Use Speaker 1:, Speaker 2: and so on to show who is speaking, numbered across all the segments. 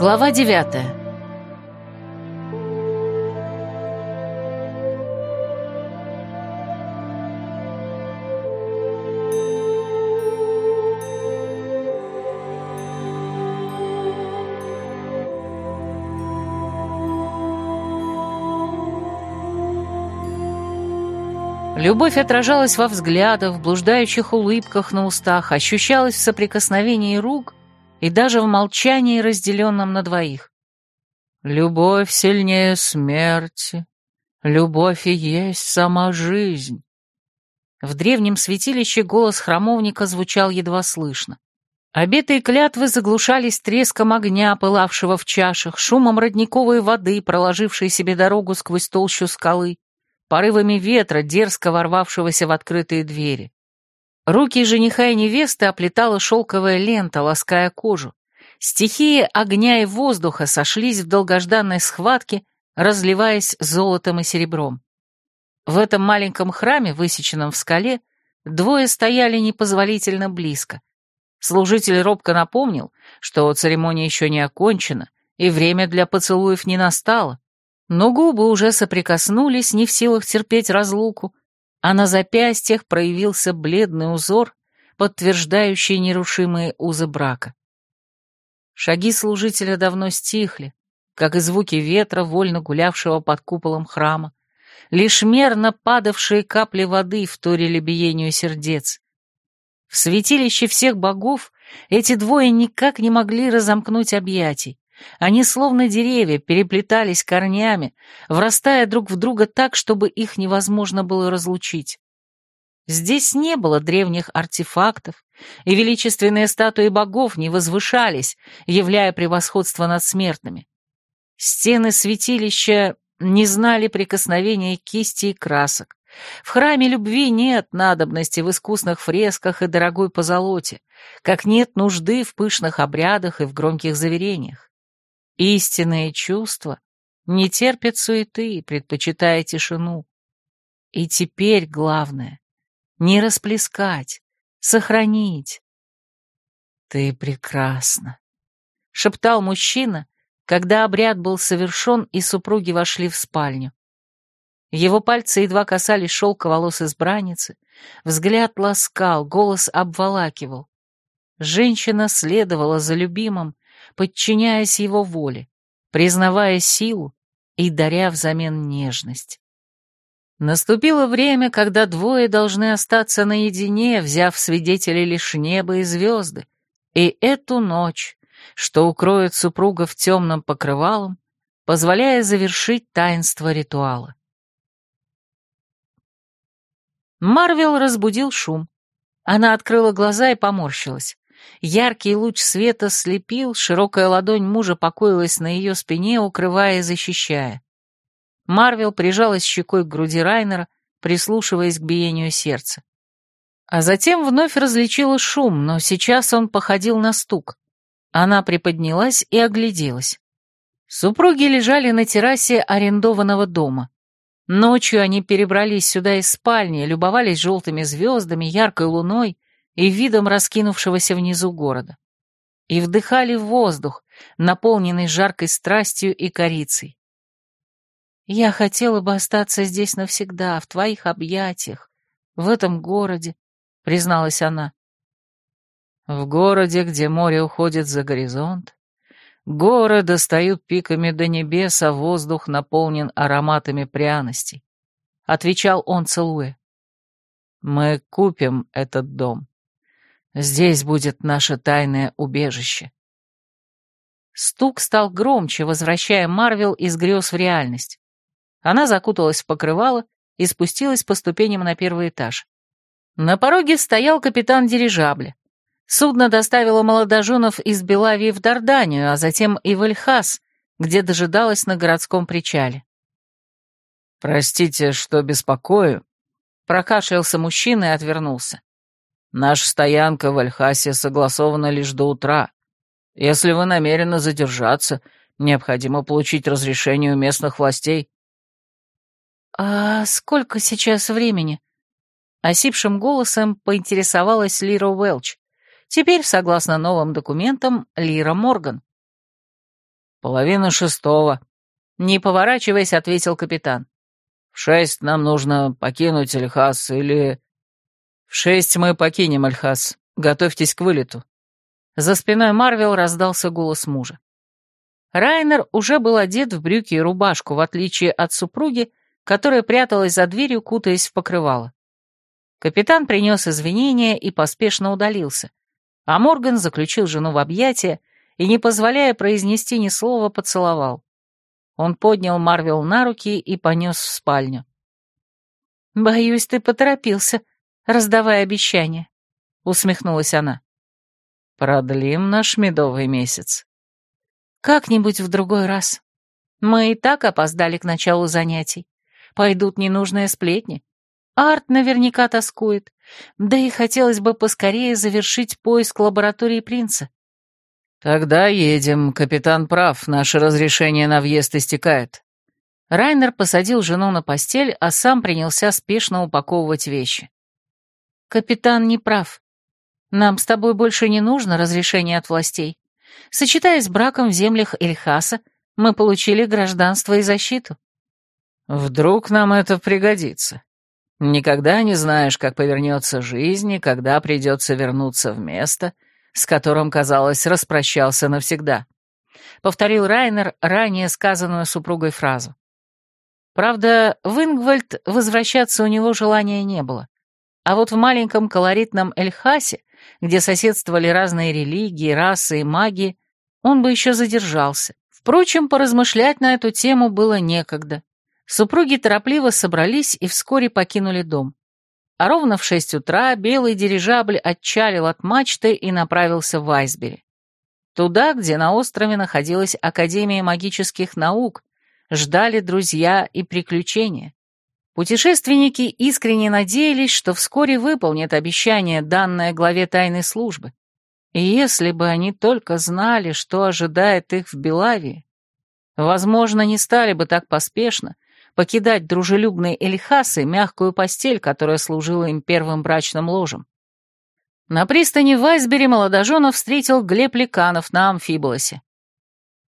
Speaker 1: Глава девятая. Любовь отражалась во взглядах, в блуждающих улыбках на устах, ощущалась в соприкосновении рук и даже в молчании, разделенном на двоих. «Любовь сильнее смерти, любовь и есть сама жизнь». В древнем святилище голос храмовника звучал едва слышно. Обетые клятвы заглушались треском огня, пылавшего в чашах, шумом родниковой воды, проложившей себе дорогу сквозь толщу скалы, порывами ветра, дерзко ворвавшегося в открытые двери. Руки жениха и невесты оплетала шелковая лента, лаская кожу. Стихии огня и воздуха сошлись в долгожданной схватке, разливаясь золотом и серебром. В этом маленьком храме, высеченном в скале, двое стояли непозволительно близко. Служитель робко напомнил, что церемония еще не окончена, и время для поцелуев не настало, но губы уже соприкоснулись, не в силах терпеть разлуку, а на запястьях проявился бледный узор, подтверждающий нерушимые узы брака. Шаги служителя давно стихли, как и звуки ветра, вольно гулявшего под куполом храма. Лишь мерно падавшие капли воды вторили биению сердец. В святилище всех богов эти двое никак не могли разомкнуть объятий, они словно деревья переплетались корнями, врастая друг в друга так, чтобы их невозможно было разлучить. Здесь не было древних артефактов, и величественные статуи богов не возвышались, являя превосходство над смертными. Стены святилища не знали прикосновения кисти и красок. В храме любви нет надобности в искусных фресках и дорогой позолоте, как нет нужды в пышных обрядах и в громких заверениях. Истинные чувства не терпят суеты, предпочитая тишину. И теперь главное — не расплескать, сохранить. «Ты прекрасна», — шептал мужчина, когда обряд был совершен и супруги вошли в спальню. Его пальцы едва касались шелка волос избранницы, взгляд ласкал, голос обволакивал. Женщина следовала за любимым, подчиняясь его воле, признавая силу и даря взамен нежность. Наступило время, когда двое должны остаться наедине, взяв свидетелей лишь небо и звезды, и эту ночь, что укроет супруга в темном покрывалом, позволяя завершить таинство ритуала. Марвел разбудил шум. Она открыла глаза и поморщилась. Яркий луч света слепил, широкая ладонь мужа покоилась на ее спине, укрывая и защищая. Марвел прижалась щекой к груди Райнера, прислушиваясь к биению сердца. А затем вновь различила шум, но сейчас он походил на стук. Она приподнялась и огляделась. Супруги лежали на террасе арендованного дома. Ночью они перебрались сюда из спальни, любовались желтыми звездами, яркой луной и видом раскинувшегося внизу города. И вдыхали воздух, наполненный жаркой страстью и корицей. «Я хотела бы остаться здесь навсегда, в твоих объятиях, в этом городе», — призналась она. «В городе, где море уходит за горизонт, горы достают пиками до небес, а воздух наполнен ароматами пряностей», — отвечал он, целуя. «Мы купим этот дом. Здесь будет наше тайное убежище. Стук стал громче, возвращая Марвел из грез в реальность. Она закуталась в покрывало и спустилась по ступеням на первый этаж. На пороге стоял капитан дирижабля. Судно доставило молодоженов из Белавии в Дарданию, а затем и в Эльхас, где дожидалось на городском причале.
Speaker 2: «Простите, что беспокою», — прокашлялся мужчина и отвернулся. Наша стоянка в Альхасе согласована лишь до утра. Если вы намерены задержаться, необходимо получить разрешение у местных властей».
Speaker 1: «А сколько сейчас времени?» Осипшим голосом поинтересовалась Лира Уэлч. Теперь, согласно новым документам, Лира Морган.
Speaker 2: Половина шестого.
Speaker 1: Не поворачиваясь, ответил капитан.
Speaker 2: В шесть нам нужно покинуть Эльхас или...
Speaker 1: В шесть мы покинем Эльхас. Готовьтесь к вылету. За спиной Марвел раздался голос мужа. Райнер уже был одет в брюки и рубашку, в отличие от супруги, которая пряталась за дверью, кутаясь в покрывало. Капитан принес извинения и поспешно удалился, а Морган заключил жену в объятия и, не позволяя произнести ни слова, поцеловал. Он поднял Марвел на руки и понес в спальню. «Боюсь, ты поторопился, раздавая обещания», — усмехнулась она.
Speaker 2: «Продлим наш медовый месяц».
Speaker 1: «Как-нибудь в другой раз. Мы и так опоздали к началу занятий. Пойдут ненужные сплетни. Арт наверняка тоскует. Да и хотелось бы поскорее завершить поиск лаборатории принца».
Speaker 2: «Тогда едем. Капитан прав. Наше разрешение на въезд истекает».
Speaker 1: Райнер посадил жену на постель, а сам принялся спешно упаковывать вещи. «Капитан не прав. Нам с тобой больше не нужно разрешение от властей. Сочетаясь браком в землях Эльхаса, мы получили гражданство и защиту».
Speaker 2: «Вдруг нам это пригодится. Никогда не знаешь, как повернется жизнь и когда придется вернуться в место, с которым, казалось, распрощался навсегда», — повторил Райнер ранее сказанную супругой фразу.
Speaker 1: Правда, в Ингвальд возвращаться у него желания не было. А вот в маленьком колоритном Эльхасе где соседствовали разные религии, расы и маги, он бы еще задержался. Впрочем, поразмышлять на эту тему было некогда. Супруги торопливо собрались и вскоре покинули дом. А ровно в шесть утра белый дирижабль отчалил от мачты и направился в Айсбери. Туда, где на острове находилась Академия магических наук, ждали друзья и приключения. Путешественники искренне надеялись, что вскоре выполнят обещание, данное главе тайной службы. И если бы они только знали, что ожидает их в Белавии, возможно, не стали бы так поспешно покидать дружелюбные Эльхасы мягкую постель, которая служила им первым брачным ложем. На пристани в Айсбере молодоженов встретил Глеб Ликанов на амфиболосе.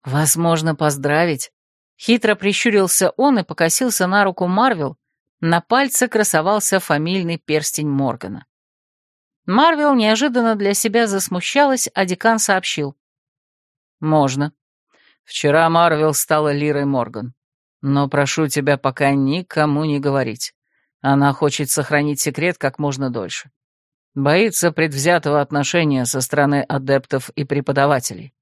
Speaker 1: «Возможно, поздравить?» Хитро прищурился он и покосился на руку Марвел, на пальце красовался фамильный перстень Моргана. Марвел неожиданно для себя засмущалась, а декан сообщил.
Speaker 2: «Можно. Вчера Марвел стала Лирой Морган. Но прошу тебя пока никому не говорить. Она хочет сохранить секрет как можно дольше. Боится предвзятого отношения со стороны адептов и преподавателей».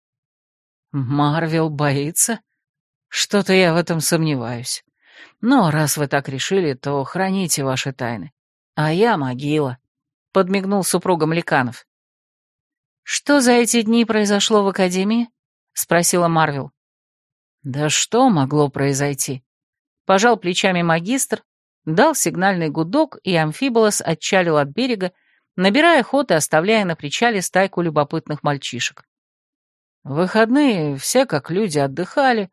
Speaker 1: «Марвел боится? Что-то я в этом сомневаюсь. Но раз вы так решили, то храните ваши тайны. А я могила», — подмигнул супругам Ликанов. «Что за эти дни произошло в Академии?» — спросила Марвел. «Да что могло произойти?» Пожал плечами магистр, дал сигнальный гудок, и амфиболос отчалил от берега, набирая ход и оставляя на причале стайку любопытных мальчишек. В выходные все как люди отдыхали,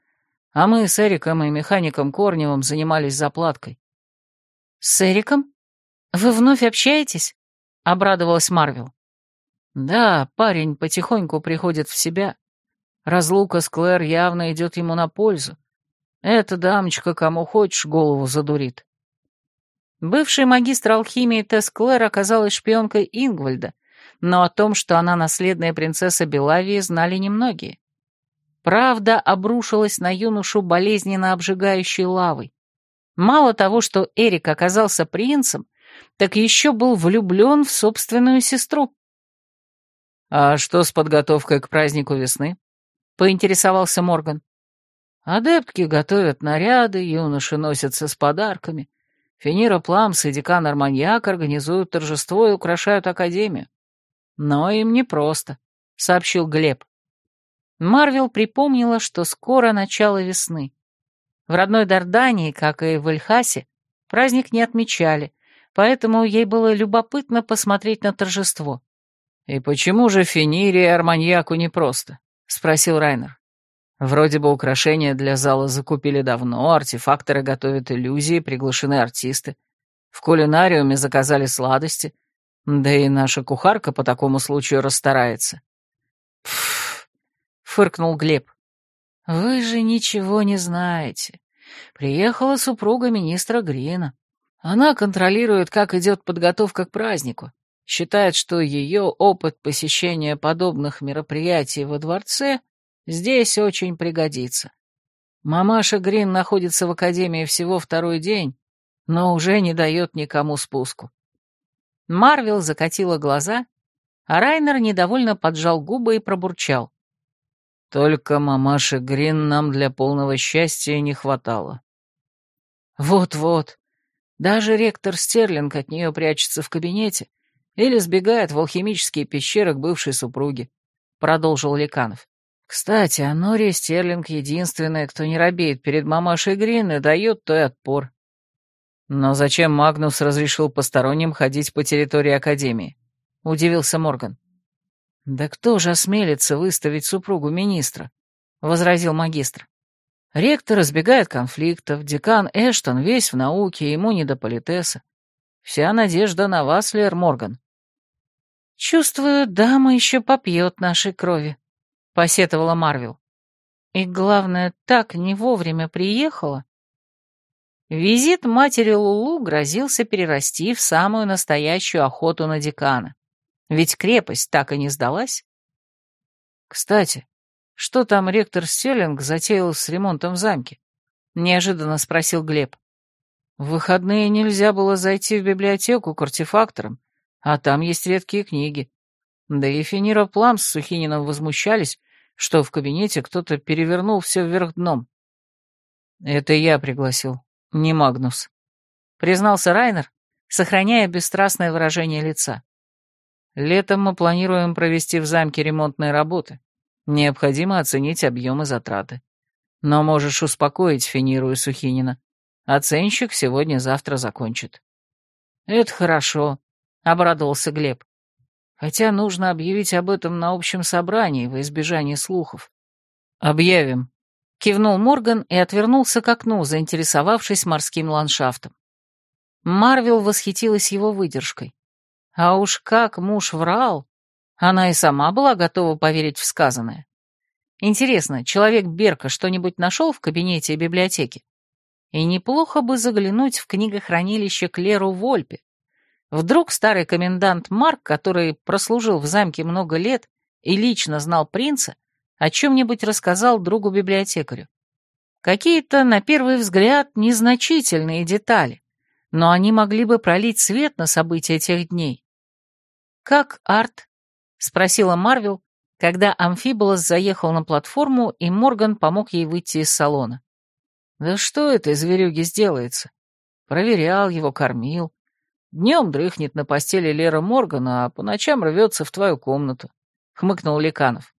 Speaker 1: а мы с Эриком и механиком Корневым занимались заплаткой. «С Эриком? Вы вновь общаетесь?» — обрадовалась Марвел. «Да, парень потихоньку приходит в себя. Разлука с Клэр явно идет ему на пользу. Эта дамочка кому хочешь голову задурит». Бывший магистр алхимии Тесс Клэр оказалась шпионкой Ингвальда, но о том, что она наследная принцесса Белавии, знали немногие. Правда обрушилась на юношу болезненно обжигающей лавой. Мало того, что Эрик оказался принцем, так еще был влюблен в собственную сестру.
Speaker 2: «А что с подготовкой к празднику весны?» — поинтересовался Морган.
Speaker 1: «Адептки готовят наряды, юноши носятся с подарками. Финира Пламс и декан Арманьяк организуют торжество и украшают Академию. Но им непросто», — сообщил Глеб. Марвел припомнила, что скоро начало весны. В родной Дардании, как и в Эльхасе, праздник не отмечали, поэтому ей было любопытно посмотреть на торжество.
Speaker 2: «И почему же Финире и Арманьяку непросто?» — спросил Райнер. «Вроде бы украшения для зала закупили давно, артефакторы готовят иллюзии, приглашены артисты. В кулинариуме заказали сладости, да и наша кухарка по такому случаю расстарается».
Speaker 1: «Пф, фыркнул Глеб. «Вы же ничего не знаете. Приехала супруга министра Грина. Она контролирует, как идет подготовка к празднику. Считает, что ее опыт посещения подобных мероприятий во дворце здесь очень пригодится. Мамаша Грин находится в академии всего второй день, но уже не дает никому спуску. Марвел закатила глаза, а Райнер недовольно поджал губы и пробурчал. «Только мамаши Грин нам для полного счастья не хватало». «Вот-вот. Даже ректор Стерлинг от нее прячется в кабинете или сбегает в алхимические пещеры к бывшей супруге», — продолжил Ликанов. «Кстати, а Нори Стерлинг единственная, кто не робеет перед мамашей Грин и дает той отпор. «Но зачем Магнус разрешил посторонним ходить по территории Академии?» — удивился Морган. «Да кто же осмелится выставить супругу министра?» — возразил магистр. «Ректор избегает конфликтов, декан Эштон весь в науке, ему не до политеса. Вся надежда на вас, Лер Морган». «Чувствую, дама еще попьет нашей крови», — посетовала Марвел. «И главное, так не вовремя приехала». Визит матери Лулу грозился перерасти в самую настоящую охоту на декана. Ведь крепость так и не сдалась. Кстати, что там ректор Стерлинг затеял с ремонтом в замке? Неожиданно спросил Глеб. В выходные нельзя было зайти в библиотеку к артефакторам, а там есть редкие книги. Да и Финира Плам с Сухининым возмущались, что в кабинете кто-то перевернул все вверх дном. Это я пригласил, «Не Магнус», — признался Райнер, сохраняя бесстрастное выражение лица. «Летом мы планируем провести в замке ремонтные работы. Необходимо оценить объемы затраты. Но можешь успокоить Финиру и Сухинина. Оценщик сегодня-завтра закончит». «Это хорошо», — обрадовался Глеб. «Хотя нужно объявить об этом на общем собрании во избежание слухов». «Объявим», Кивнул Морган и отвернулся к окну, заинтересовавшись морским ландшафтом. Марвел восхитилась его выдержкой. А уж как муж врал, она и сама была готова поверить в сказанное. Интересно, человек Берка что-нибудь нашел в кабинете и библиотеке? И неплохо бы заглянуть в книгохранилище Клеру Вольпе. Вдруг старый комендант Марк, который прослужил в замке много лет и лично знал принца, о чем-нибудь рассказал другу-библиотекарю. Какие-то, на первый взгляд, незначительные детали, но они могли бы пролить свет на события тех дней. «Как арт?» — спросила Марвел, когда Амфиболос заехал на платформу, и Морган помог ей выйти из салона. «Да что это из сделается?» Проверял его, кормил. Днем дрыхнет на постели Лера Моргана, а по ночам рвется в твою комнату», — хмыкнул Ликанов.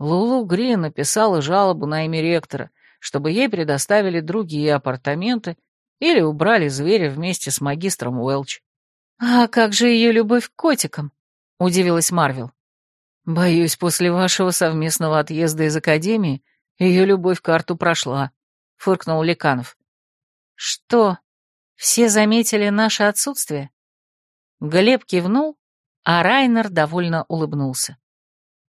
Speaker 1: Лулу Грин написала жалобу на имя ректора, чтобы ей предоставили другие апартаменты или убрали зверя вместе с магистром Уэлч. «А как же ее любовь к котикам?» — удивилась Марвел. «Боюсь, после вашего совместного отъезда из Академии ее любовь к карту прошла», — фыркнул Ликанов. «Что, все заметили наше отсутствие?» Глеб кивнул, а Райнер довольно улыбнулся.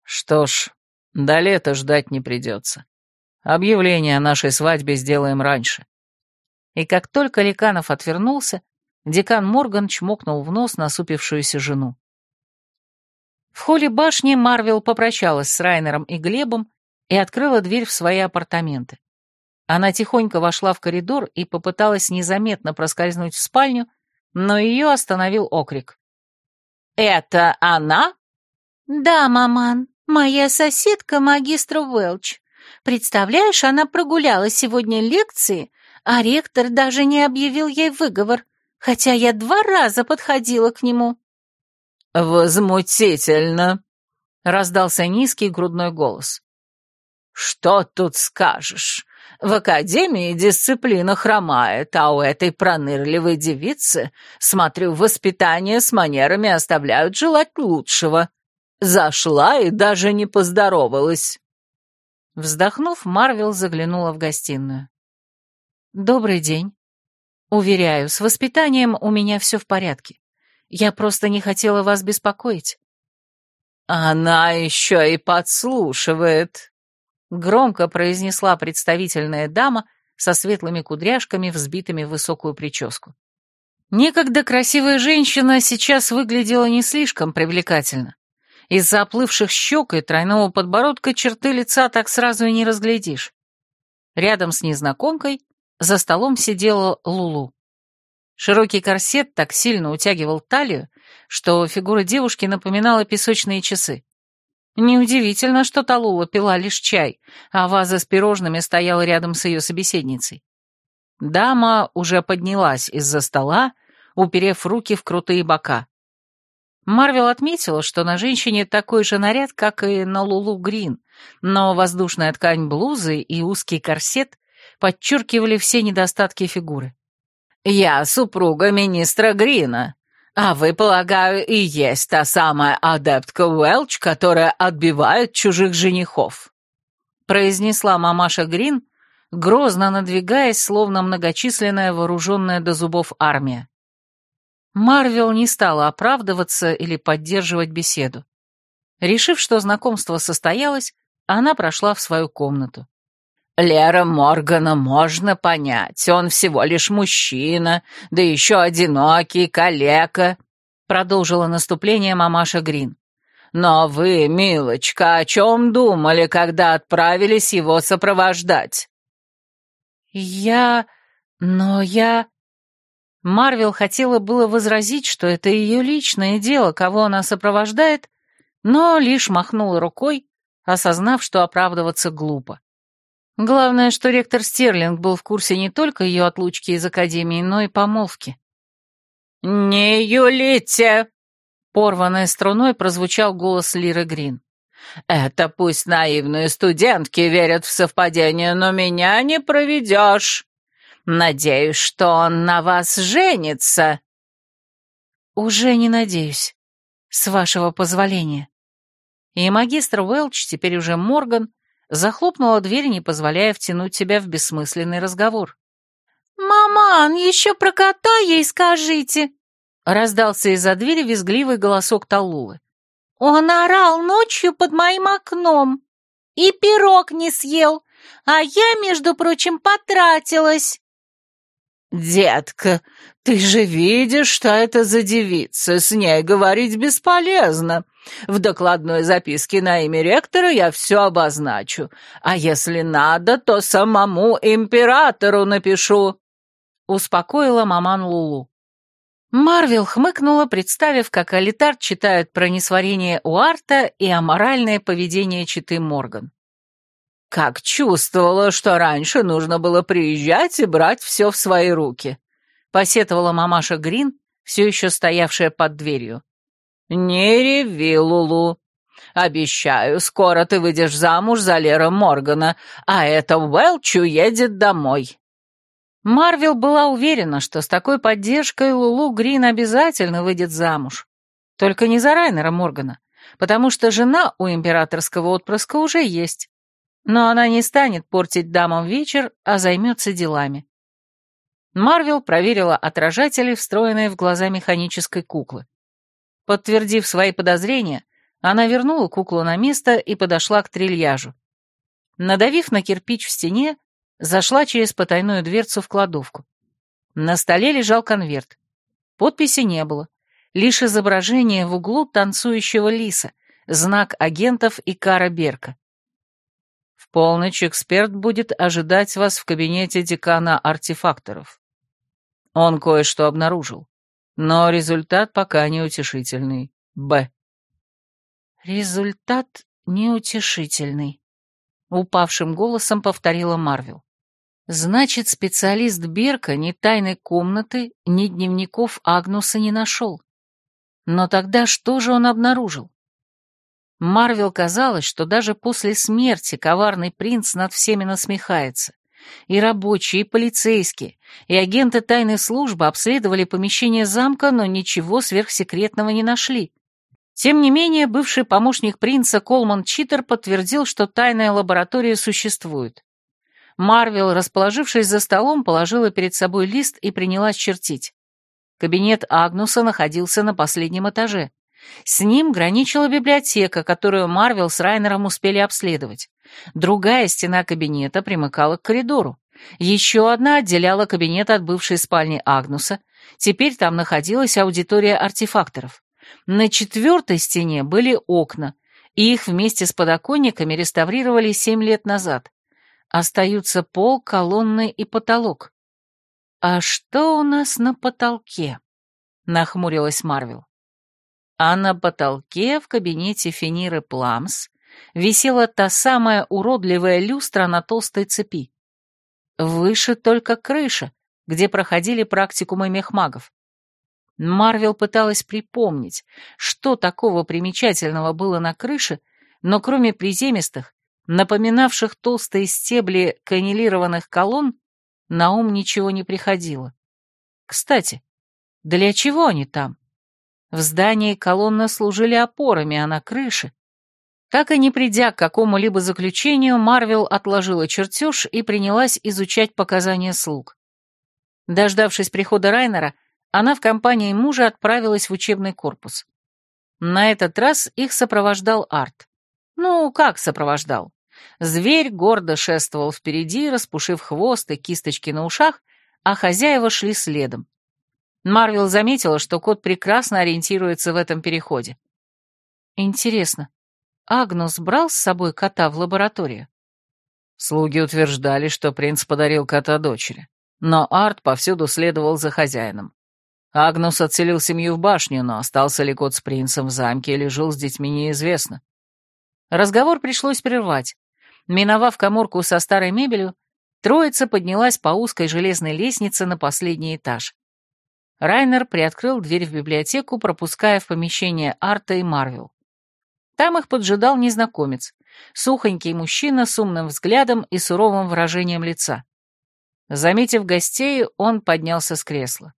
Speaker 1: «Что ж, до лета ждать не придется. Объявление о нашей свадьбе сделаем раньше». И как только Ликанов отвернулся, декан Морган чмокнул в нос насупившуюся жену. В холле башни Марвел попрощалась с Райнером и Глебом и открыла дверь в свои апартаменты. Она тихонько вошла в коридор и попыталась незаметно проскользнуть в спальню, но ее остановил окрик. «Это она?» «Да, маман», «Моя соседка магистр Уэлч. Представляешь, она прогуляла сегодня лекции, а ректор даже не объявил ей выговор, хотя я два раза подходила к нему».
Speaker 2: «Возмутительно!» — раздался низкий грудной голос. «Что тут скажешь? В академии дисциплина хромает, а у этой пронырливой девицы, смотрю, воспитание с манерами оставляют желать лучшего. Зашла и даже не поздоровалась. Вздохнув, Марвел заглянула в гостиную. «Добрый день. Уверяю, с воспитанием у меня все в порядке. Я просто не хотела вас беспокоить». «Она еще и подслушивает»,
Speaker 1: громко произнесла представительная дама со светлыми кудряшками, взбитыми в высокую прическу. Некогда красивая женщина сейчас выглядела не слишком привлекательно. Из-за оплывших щек и тройного подбородка черты лица так сразу и не разглядишь. Рядом с незнакомкой за столом сидела Лулу. Широкий корсет так сильно утягивал талию, что фигура девушки напоминала песочные часы. Неудивительно, что Талула пила лишь чай, а ваза с пирожными стояла рядом с ее собеседницей. Дама уже поднялась из-за стола, уперев руки в крутые бока. Марвел отметила, что на женщине такой же наряд, как и на Лулу Грин, но воздушная ткань блузы и узкий корсет подчеркивали все недостатки фигуры. «Я супруга министра Грина, а вы, полагаю, и есть та самая адептка Уэлч, которая отбивает чужих женихов», произнесла мамаша Грин, грозно надвигаясь, словно многочисленная вооруженная до зубов армия. Марвел не стала оправдываться или поддерживать беседу. Решив, что знакомство состоялось, она прошла в свою комнату. «Лера Моргана можно понять, он всего лишь мужчина, да еще одинокий, калека», продолжила наступление мамаша Грин. «Но вы, милочка, о чем думали, когда отправились его сопровождать?» «Я... но я...» Марвел хотела было возразить, что это ее личное дело, кого она сопровождает, но лишь махнула рукой, осознав, что оправдываться глупо. Главное, что ректор Стерлинг был в курсе не только ее отлучки из академии, но и помолвки.
Speaker 2: «Не юлите!»
Speaker 1: Порванной струной прозвучал голос Лиры Грин.
Speaker 2: «Это пусть наивные студентки верят в совпадение, но меня не проведешь. Надеюсь, что он на вас женится».
Speaker 1: «Уже не надеюсь, с вашего позволения». И магистр Уэлч, теперь уже Морган, захлопнула дверь, не позволяя втянуть себя в бессмысленный разговор.
Speaker 3: «Маман, еще про кота ей скажите!»
Speaker 1: Раздался из-за двери визгливый голосок Талулы.
Speaker 3: «Он орал ночью под моим окном и пирог не съел, а я, между прочим, потратилась».
Speaker 2: «Детка, ты же видишь, что это за девица, с ней говорить бесполезно. В докладной записке на имя ректора я все обозначу, а если надо, то самому императору напишу», — успокоила маман Лулу.
Speaker 1: Марвел хмыкнула, представив, как Алитар читают про несварение у Арта и аморальное поведение читы Морган.
Speaker 2: Как чувствовала, что раньше нужно было приезжать и брать все в свои руки. Посетовала мамаша Грин, все еще стоявшая под дверью. «Не реви, Лулу. Обещаю, скоро ты выйдешь замуж за Лера Моргана, а это Уэлч уедет домой».
Speaker 1: Марвел была уверена, что с такой поддержкой Лулу Грин обязательно выйдет замуж. Только не за Райнера Моргана, потому что жена у императорского отпрыска уже есть. Но она не станет портить дамам вечер, а займется делами. Марвел проверила отражатели, встроенные в глаза механической куклы. Подтвердив свои подозрения, она вернула куклу на место и подошла к трильяжу. Надавив на кирпич в стене, зашла через потайную дверцу в кладовку. На столе лежал конверт. Подписи не было, лишь изображение в углу танцующего лиса, знак агентов и кара Берка полночь эксперт будет ожидать вас в кабинете декана артефакторов. Он кое-что обнаружил, но результат пока неутешительный. Б. Результат неутешительный, упавшим голосом повторила Марвел. Значит, специалист Берка ни тайной комнаты, ни дневников Агнуса не нашел. Но тогда что же он обнаружил? Марвел казалось, что даже после смерти коварный принц над всеми насмехается. И рабочие, и полицейские, и агенты тайной службы обследовали помещение замка, но ничего сверхсекретного не нашли. Тем не менее, бывший помощник принца Колман Читер подтвердил, что тайная лаборатория существует. Марвел, расположившись за столом, положила перед собой лист и принялась чертить. Кабинет Агнуса находился на последнем этаже С ним граничила библиотека, которую Марвел с Райнером успели обследовать. Другая стена кабинета примыкала к коридору. Еще одна отделяла кабинет от бывшей спальни Агнуса. Теперь там находилась аудитория артефакторов. На четвертой стене были окна, их вместе с подоконниками реставрировали семь лет назад. Остаются пол, колонны и потолок. «А что у нас на потолке?» — нахмурилась Марвел. А на потолке в кабинете Фениры Пламс висела та самая уродливая люстра на толстой цепи. Выше только крыша, где проходили практикумы мехмагов. Марвел пыталась припомнить, что такого примечательного было на крыше, но кроме приземистых, напоминавших толстые стебли каннелированных колонн, на ум ничего не приходило. Кстати, для чего они там? В здании колонны служили опорами, а на крыше... Так и не придя к какому-либо заключению, Марвел отложила чертеж и принялась изучать показания слуг. Дождавшись прихода Райнера, она в компании мужа отправилась в учебный корпус. На этот раз их сопровождал Арт. Ну, как сопровождал? Зверь гордо шествовал впереди, распушив хвост и кисточки на ушах, а хозяева шли следом. Марвел заметила, что кот прекрасно ориентируется в этом переходе. Интересно, Агнус брал с собой кота в лабораторию? Слуги утверждали, что принц подарил кота дочери, но Арт повсюду следовал за хозяином. Агнус отселил семью в башню, но остался ли кот с принцем в замке или жил с детьми, неизвестно. Разговор пришлось прервать. Миновав коморку со старой мебелью, троица поднялась по узкой железной лестнице на последний этаж. Райнер приоткрыл дверь в библиотеку, пропуская в помещение Арта и Марвел. Там их поджидал незнакомец, сухонький мужчина с умным взглядом и суровым выражением лица. Заметив гостей, он поднялся с кресла.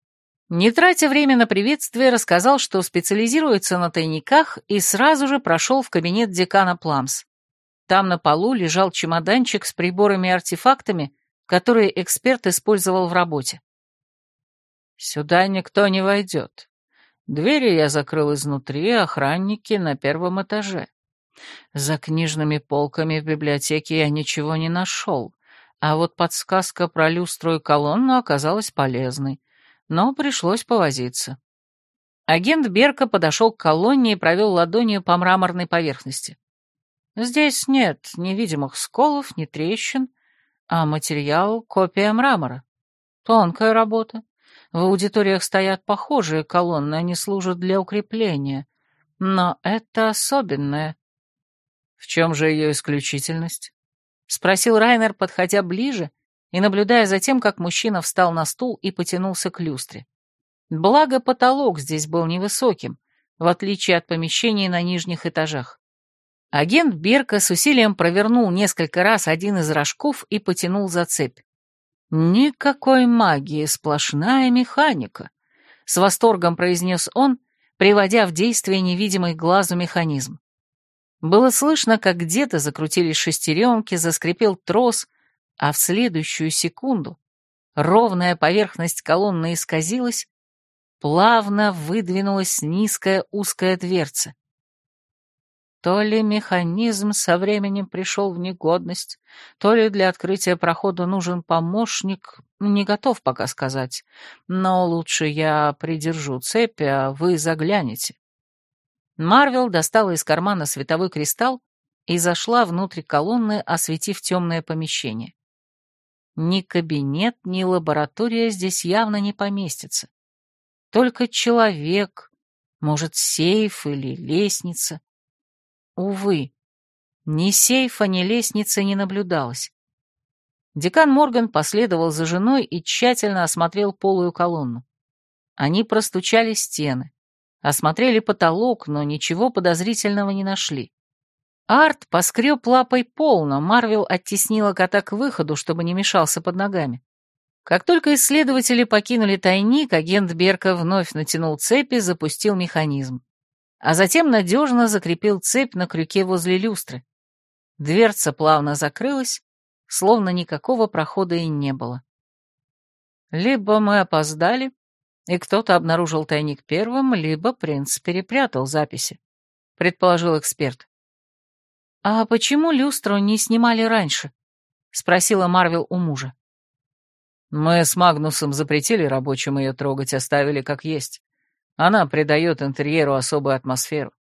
Speaker 1: Не тратя время на приветствие, рассказал, что специализируется на тайниках и сразу же прошел в кабинет декана Пламс. Там на полу лежал чемоданчик с приборами и артефактами, которые эксперт использовал в работе. «Сюда никто не войдет. Двери я закрыл изнутри, охранники на первом этаже. За книжными полками в библиотеке я ничего не нашел, а вот подсказка про люстру и колонну оказалась полезной но пришлось повозиться. Агент Берка подошел к колонне и провел ладонью по мраморной поверхности. Здесь нет ни видимых сколов, ни трещин, а материал — копия мрамора. Тонкая работа. В аудиториях стоят похожие колонны, они служат для укрепления. Но это особенное. В чем же ее исключительность? Спросил Райнер, подходя ближе и наблюдая за тем, как мужчина встал на стул и потянулся к люстре. Благо, потолок здесь был невысоким, в отличие от помещений на нижних этажах. Агент Берка с усилием провернул несколько раз один из рожков и потянул за цепь. «Никакой магии, сплошная механика», — с восторгом произнес он, приводя в действие невидимый глазу механизм. Было слышно, как где-то закрутились шестеренки, заскрипел трос, а в следующую секунду ровная поверхность колонны исказилась, плавно выдвинулась низкая узкая дверца. То ли механизм со временем пришел в негодность, то ли для открытия прохода нужен помощник, не готов пока сказать, но лучше я придержу цепь, а вы заглянете. Марвел достала из кармана световой кристалл и зашла внутрь колонны, осветив темное помещение. Ни кабинет, ни лаборатория здесь явно не поместятся. Только человек, может, сейф или лестница. Увы, ни сейфа, ни лестницы не наблюдалось. Декан Морган последовал за женой и тщательно осмотрел полую колонну. Они простучали стены, осмотрели потолок, но ничего подозрительного не нашли. Арт поскреб лапой пол, но Марвел оттеснила кота к выходу, чтобы не мешался под ногами. Как только исследователи покинули тайник, агент Берка вновь натянул цепи, запустил механизм. А затем надежно закрепил цепь на крюке возле люстры. Дверца плавно закрылась, словно никакого прохода и не было. Либо мы опоздали, и кто-то обнаружил тайник первым, либо принц перепрятал записи, предположил эксперт. «А почему люстру не снимали раньше?» — спросила Марвел у мужа. «Мы с Магнусом запретили рабочим ее трогать, оставили как есть. Она придает интерьеру особую атмосферу.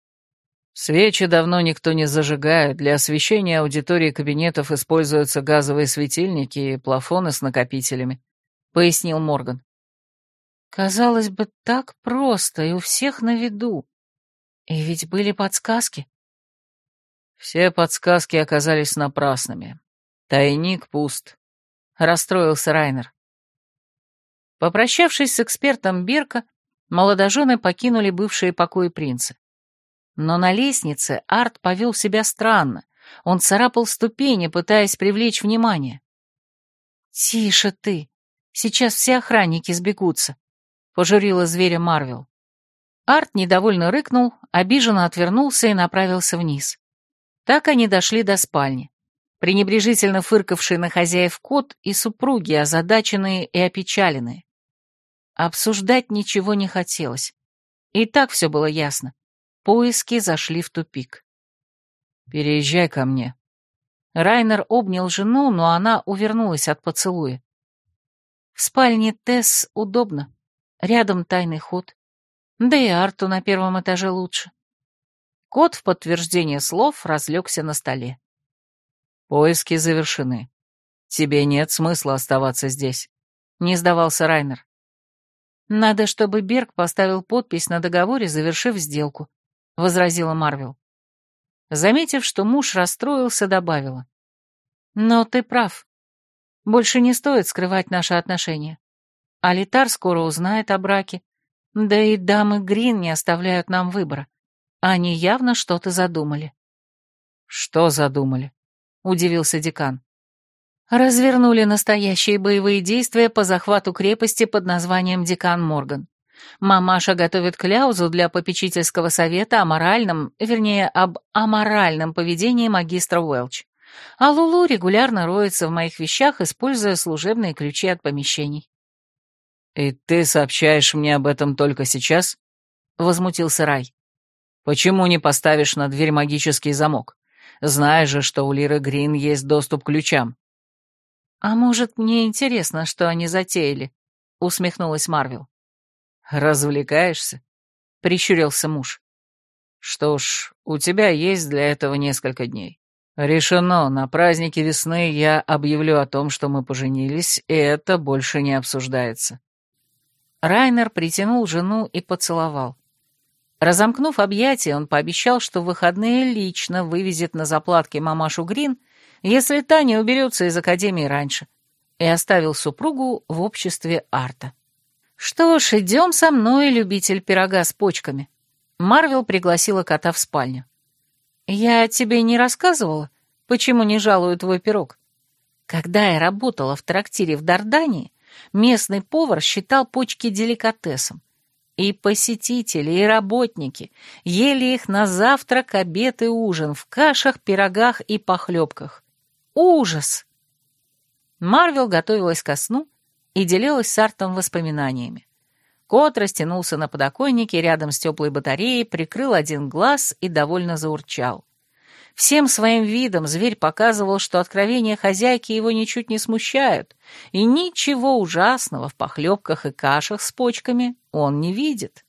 Speaker 1: Свечи давно никто не зажигает, для освещения аудитории кабинетов используются газовые светильники и плафоны с накопителями», — пояснил Морган. Казалось бы, так просто и у всех на виду. И ведь были подсказки. Все подсказки оказались напрасными. Тайник пуст. Расстроился Райнер. Попрощавшись с экспертом Берка, молодожены покинули бывшие покои принца. Но на лестнице Арт повел себя странно. Он царапал ступени, пытаясь привлечь внимание. «Тише ты! Сейчас все охранники сбегутся!» — пожурила зверя Марвел. Арт недовольно рыкнул, обиженно отвернулся и направился вниз. Так они дошли до спальни. Пренебрежительно фыркавший на хозяев кот и супруги, озадаченные и опечаленные. Обсуждать ничего не хотелось. И так все было ясно. Поиски зашли в тупик. «Переезжай ко мне». Райнер обнял жену, но она увернулась от поцелуя. В спальне Тесс удобно. Рядом тайный ход. Да и Арту на первом этаже лучше. Кот в подтверждение слов разлегся на столе. Поиски завершены. Тебе нет смысла оставаться здесь. Не сдавался Райнер. Надо, чтобы Берг поставил подпись на договоре, завершив сделку, возразила Марвел. Заметив, что муж расстроился, добавила. Но ты прав. Больше не стоит скрывать наши отношения. Алитар скоро узнает о браке. Да и дамы Грин не оставляют нам выбора. Они явно что-то задумали. «Что задумали?» — удивился декан. Развернули настоящие боевые действия по захвату крепости под названием Декан Морган. Мамаша готовит кляузу для попечительского совета о моральном, вернее, об аморальном поведении магистра Уэлч. А Лулу регулярно роется в моих вещах, используя служебные ключи от помещений. «И ты сообщаешь мне об этом только сейчас?» — возмутился Рай. «Почему не поставишь на дверь магический замок? Знаешь же, что у Лиры Грин есть доступ к ключам». «А может, мне интересно, что они затеяли?» — усмехнулась Марвел. «Развлекаешься?» — прищурился муж. «Что ж, у тебя есть для этого несколько дней. Решено, на празднике весны я объявлю о том, что мы поженились, и это больше не обсуждается». Райнер притянул жену и поцеловал. Разомкнув объятия, он пообещал, что в выходные лично вывезет на заплатки мамашу Грин, если та не уберется из академии раньше, и оставил супругу в обществе Арта. «Что ж, идем со мной, любитель пирога с почками». Марвел пригласила кота в спальню. «Я тебе не рассказывала, почему не жалую твой пирог? Когда я работала в трактире в Дардании, Местный повар считал почки деликатесом. И посетители, и работники ели их на завтрак, обед и ужин в кашах, пирогах и похлебках. Ужас! Марвел готовилась ко сну и делилась с Артом воспоминаниями. Кот растянулся на подоконнике рядом с теплой батареей, прикрыл один глаз и довольно заурчал. Всем своим видом зверь показывал, что откровения хозяйки его ничуть не смущают, и ничего ужасного в похлебках и кашах с почками он не видит.